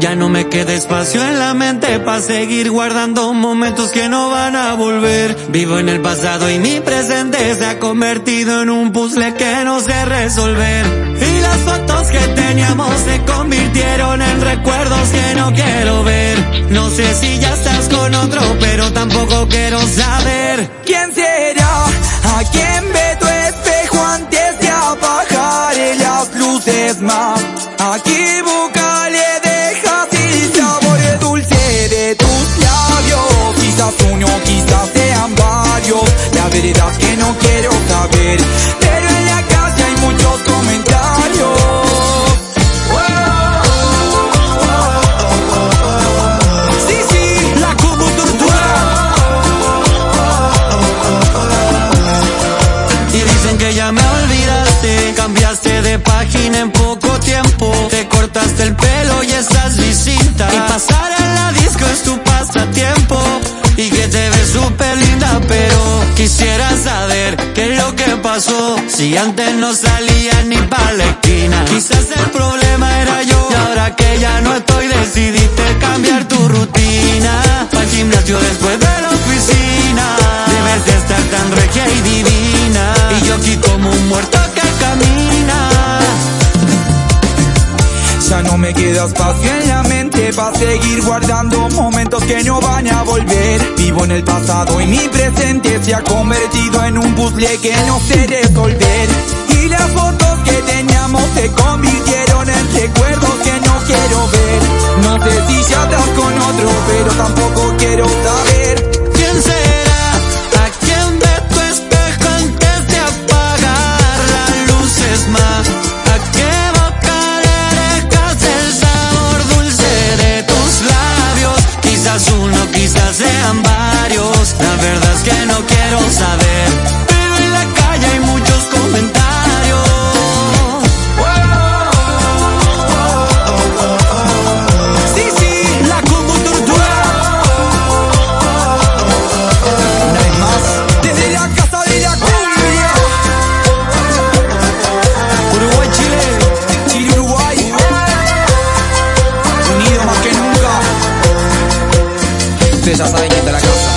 Ya no me queda espacio en la mente para seguir guardando momentos que no van a volver. Vivo en el pasado y mi presente se ha convertido en un puzzle que no sé resolver. Y las fotos que teníamos se convirtieron en recuerdos que no quiero ver. No sé si ya estás con otro, pero tampoco quiero saber. ¿Quién será? Más? Aquí que no quiero saber. Pero en la casa hay muchos comentarios. Sí, sí, la como Y dicen que ya me olvidaste, cambiaste de página en poco pasó. Si antes no salía ni pa' la esquina. Quizás el problema era yo. Y ahora que ya no estoy, decidiste cambiar tu rutina. Para gimnasio después de la oficina. Debes de estar tan regia y divina. Y yo aquí como un muerto que camina. Ya no me queda espacio en la mente para seguir guardando momentos que no van a volver. Vivo en el pasado y mi presente se ha convertido en un puzzle que no sé resolver. Y las fotos que teníamos se convirtieron Que ya saben quién está la casa.